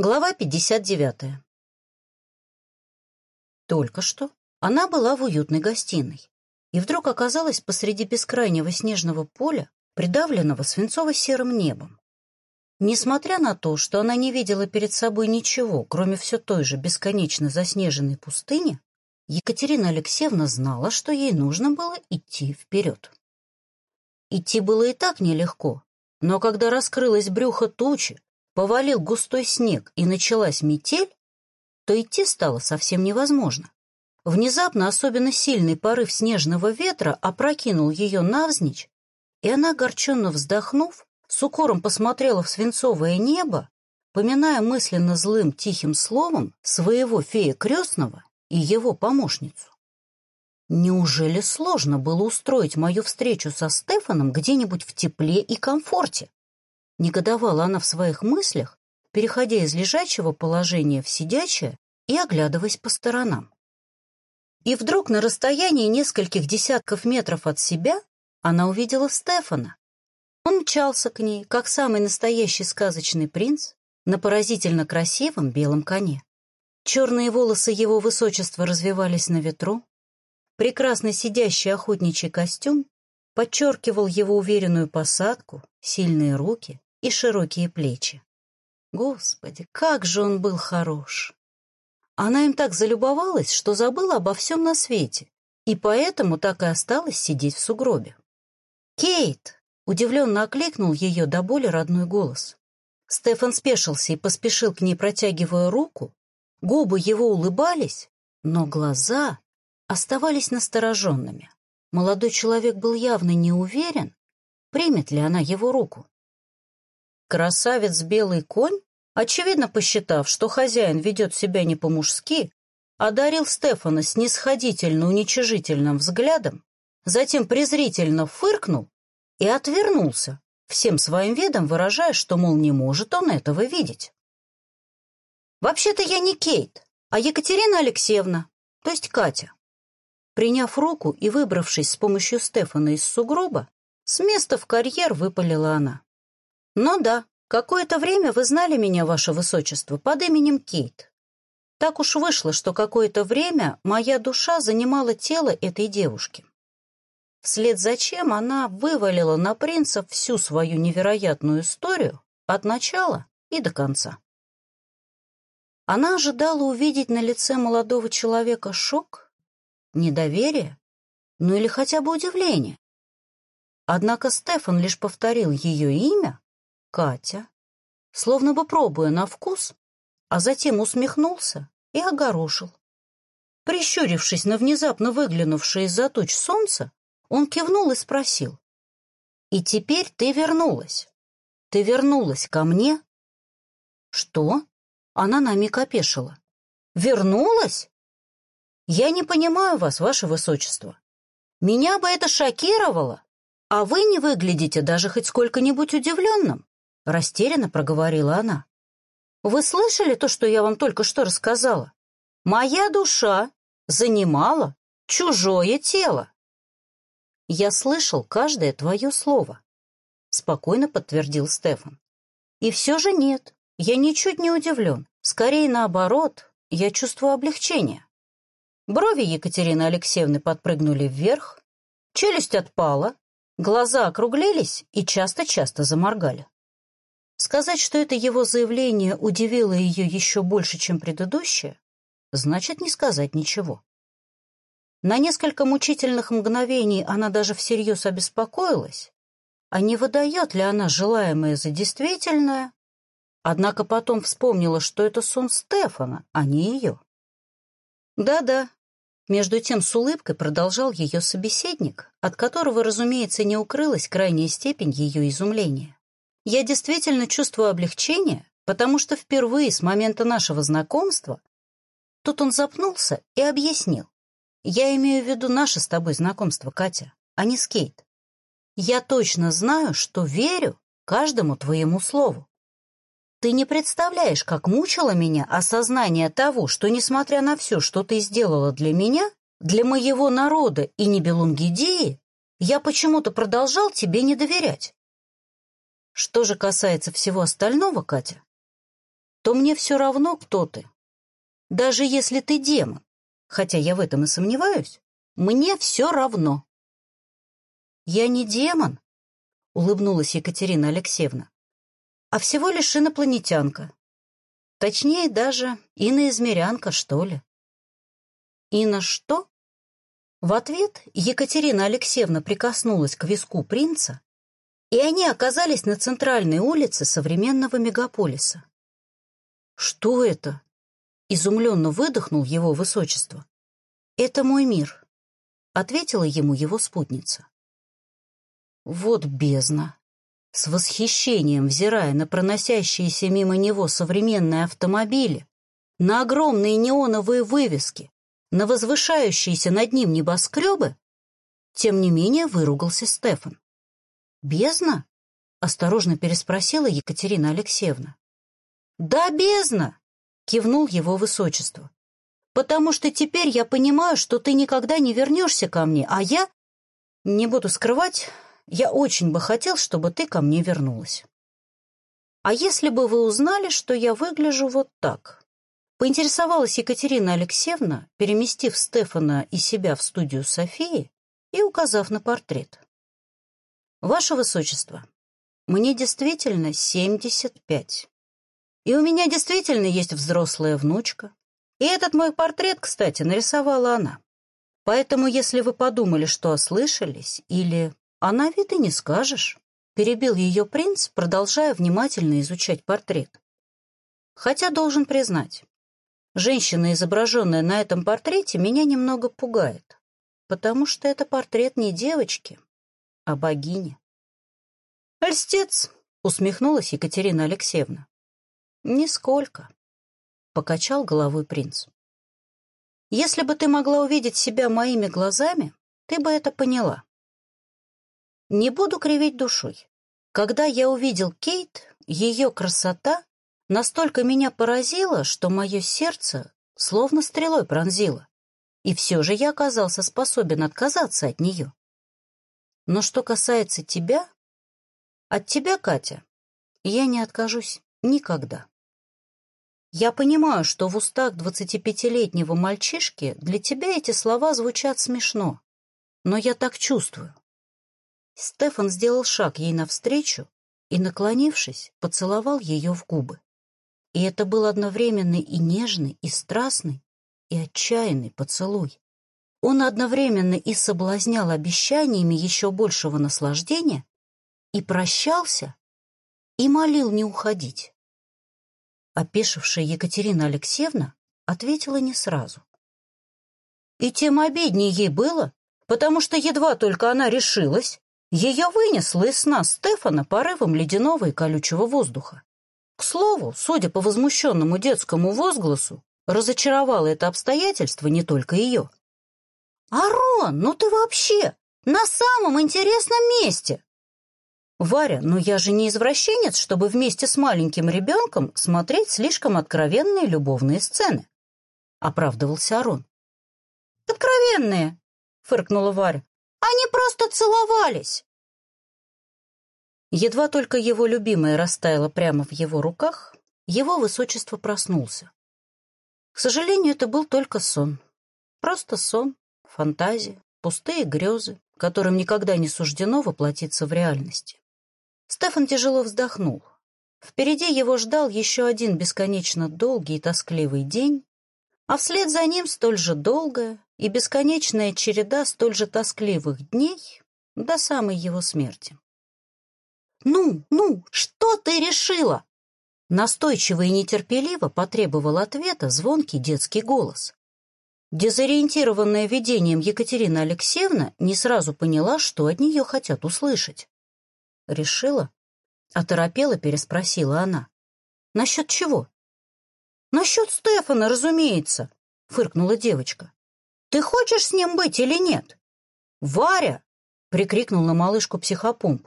Глава 59. Только что она была в уютной гостиной и вдруг оказалась посреди бескрайнего снежного поля, придавленного свинцово-серым небом. Несмотря на то, что она не видела перед собой ничего, кроме все той же бесконечно заснеженной пустыни, Екатерина Алексеевна знала, что ей нужно было идти вперед. Идти было и так нелегко, но когда раскрылось брюхо тучи, повалил густой снег и началась метель, то идти стало совсем невозможно. Внезапно особенно сильный порыв снежного ветра опрокинул ее навзничь, и она, огорченно вздохнув, с укором посмотрела в свинцовое небо, поминая мысленно злым тихим словом своего фея крестного и его помощницу. Неужели сложно было устроить мою встречу со Стефаном где-нибудь в тепле и комфорте? Негодовала она в своих мыслях, переходя из лежачего положения в сидячее и оглядываясь по сторонам. И вдруг на расстоянии нескольких десятков метров от себя она увидела Стефана. Он мчался к ней, как самый настоящий сказочный принц, на поразительно красивом белом коне. Черные волосы его высочества развивались на ветру. Прекрасно сидящий охотничий костюм подчеркивал его уверенную посадку, сильные руки и широкие плечи. Господи, как же он был хорош! Она им так залюбовалась, что забыла обо всем на свете, и поэтому так и осталась сидеть в сугробе. «Кейт!» — удивленно окликнул ее до боли родной голос. Стефан спешился и поспешил к ней, протягивая руку. Губы его улыбались, но глаза оставались настороженными. Молодой человек был явно не уверен, примет ли она его руку. Красавец белый конь, очевидно посчитав, что хозяин ведет себя не по-мужски, одарил Стефана снисходительно-уничижительным взглядом, затем презрительно фыркнул и отвернулся, всем своим видом выражая, что, мол, не может он этого видеть. «Вообще-то я не Кейт, а Екатерина Алексеевна, то есть Катя». Приняв руку и выбравшись с помощью Стефана из сугроба, с места в карьер выпалила она. «Ну да, какое-то время вы знали меня, ваше высочество, под именем Кейт. Так уж вышло, что какое-то время моя душа занимала тело этой девушки. Вслед за чем она вывалила на принца всю свою невероятную историю от начала и до конца. Она ожидала увидеть на лице молодого человека шок, недоверие, ну или хотя бы удивление. Однако Стефан лишь повторил ее имя, Катя, словно бы пробуя на вкус, а затем усмехнулся и огорошил. Прищурившись на внезапно выглянувшее из-за туч солнце, он кивнул и спросил. «И теперь ты вернулась? Ты вернулась ко мне?» «Что?» Она на миг опешила. «Вернулась? Я не понимаю вас, ваше высочество. Меня бы это шокировало, а вы не выглядите даже хоть сколько-нибудь удивленным. Растерянно проговорила она. «Вы слышали то, что я вам только что рассказала? Моя душа занимала чужое тело». «Я слышал каждое твое слово», — спокойно подтвердил Стефан. «И все же нет, я ничуть не удивлен. Скорее наоборот, я чувствую облегчение». Брови Екатерины Алексеевны подпрыгнули вверх, челюсть отпала, глаза округлились и часто-часто заморгали. Сказать, что это его заявление удивило ее еще больше, чем предыдущее, значит не сказать ничего. На несколько мучительных мгновений она даже всерьез обеспокоилась, а не выдает ли она желаемое за действительное, однако потом вспомнила, что это сон Стефана, а не ее. Да-да, между тем с улыбкой продолжал ее собеседник, от которого, разумеется, не укрылась крайняя степень ее изумления. Я действительно чувствую облегчение, потому что впервые с момента нашего знакомства Тут он запнулся и объяснил. Я имею в виду наше с тобой знакомство, Катя, а не скейт. Я точно знаю, что верю каждому твоему слову. Ты не представляешь, как мучило меня осознание того, что, несмотря на все, что ты сделала для меня, для моего народа и Нибелунгидеи, я почему-то продолжал тебе не доверять. Что же касается всего остального, Катя, то мне все равно, кто ты. Даже если ты демон, хотя я в этом и сомневаюсь, мне все равно. Я не демон, улыбнулась Екатерина Алексеевна, а всего лишь инопланетянка. Точнее, даже иноизмерянка, что ли. И на что? В ответ Екатерина Алексеевна прикоснулась к виску принца, и они оказались на центральной улице современного мегаполиса. «Что это?» — изумленно выдохнул его высочество. «Это мой мир», — ответила ему его спутница. Вот бездна. С восхищением взирая на проносящиеся мимо него современные автомобили, на огромные неоновые вывески, на возвышающиеся над ним небоскребы, тем не менее выругался Стефан. «Бездна?» — осторожно переспросила Екатерина Алексеевна. «Да, бездна!» — кивнул его высочество. «Потому что теперь я понимаю, что ты никогда не вернешься ко мне, а я, не буду скрывать, я очень бы хотел, чтобы ты ко мне вернулась. А если бы вы узнали, что я выгляжу вот так?» Поинтересовалась Екатерина Алексеевна, переместив Стефана и себя в студию Софии и указав на портрет. «Ваше Высочество, мне действительно 75. И у меня действительно есть взрослая внучка. И этот мой портрет, кстати, нарисовала она. Поэтому, если вы подумали, что ослышались, или «а на вид и не скажешь», перебил ее принц, продолжая внимательно изучать портрет. Хотя должен признать, женщина, изображенная на этом портрете, меня немного пугает, потому что это портрет не девочки, а богини. «Льстец!» — усмехнулась Екатерина Алексеевна. «Нисколько», — покачал головой принц. «Если бы ты могла увидеть себя моими глазами, ты бы это поняла. Не буду кривить душой. Когда я увидел Кейт, ее красота настолько меня поразила, что мое сердце словно стрелой пронзило. И все же я оказался способен отказаться от нее. Но что касается тебя, от тебя, Катя, я не откажусь никогда. Я понимаю, что в устах двадцатипятилетнего мальчишки для тебя эти слова звучат смешно, но я так чувствую. Стефан сделал шаг ей навстречу и, наклонившись, поцеловал ее в губы. И это был одновременно и нежный, и страстный, и отчаянный поцелуй. Он одновременно и соблазнял обещаниями еще большего наслаждения, и прощался, и молил не уходить. Опешившая Екатерина Алексеевна ответила не сразу. И тем обиднее ей было, потому что едва только она решилась, ее вынесло из сна Стефана порывом ледяного и колючего воздуха. К слову, судя по возмущенному детскому возгласу, разочаровало это обстоятельство не только ее. «Арон, ну ты вообще на самом интересном месте!» «Варя, ну я же не извращенец, чтобы вместе с маленьким ребенком смотреть слишком откровенные любовные сцены», — оправдывался Арон. «Откровенные!» — фыркнула Варя. «Они просто целовались!» Едва только его любимая растаяла прямо в его руках, его высочество проснулся. К сожалению, это был только сон. Просто сон, фантазия, пустые грезы, которым никогда не суждено воплотиться в реальности. Стефан тяжело вздохнул. Впереди его ждал еще один бесконечно долгий и тоскливый день, а вслед за ним столь же долгая и бесконечная череда столь же тоскливых дней до самой его смерти. «Ну, ну, что ты решила?» Настойчиво и нетерпеливо потребовал ответа звонкий детский голос. Дезориентированная видением Екатерина Алексеевна не сразу поняла, что от нее хотят услышать. «Решила?» — оторопела переспросила она. «Насчет чего?» «Насчет Стефана, разумеется», — фыркнула девочка. «Ты хочешь с ним быть или нет?» «Варя!» — прикрикнул на малышку психопомп.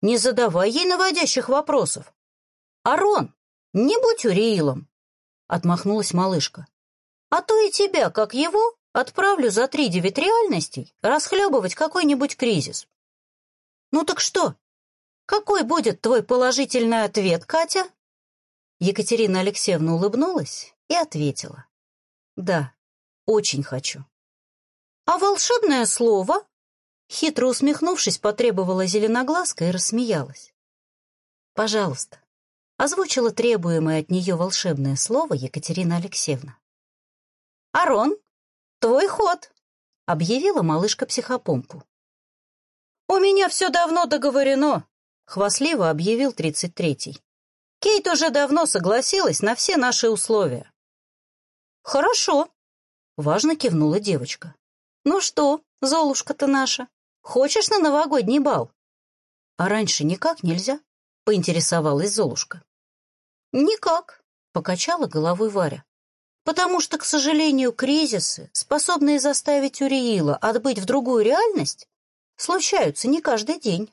«Не задавай ей наводящих вопросов!» «Арон, не будь Уриилом!» — отмахнулась малышка. «А то и тебя, как его, отправлю за три девять реальностей расхлебывать какой-нибудь кризис». «Ну так что, какой будет твой положительный ответ, Катя?» Екатерина Алексеевна улыбнулась и ответила. «Да, очень хочу». «А волшебное слово?» Хитро усмехнувшись, потребовала зеленоглазка и рассмеялась. «Пожалуйста», — озвучила требуемое от нее волшебное слово Екатерина Алексеевна. «Арон, твой ход», — объявила малышка психопомпу. «У меня все давно договорено», — хвастливо объявил тридцать третий. «Кейт уже давно согласилась на все наши условия». «Хорошо», — важно кивнула девочка. «Ну что, Золушка-то наша, хочешь на новогодний бал?» «А раньше никак нельзя?» — поинтересовалась Золушка. «Никак», — покачала головой Варя. «Потому что, к сожалению, кризисы, способные заставить Уриила отбыть в другую реальность, случаются не каждый день.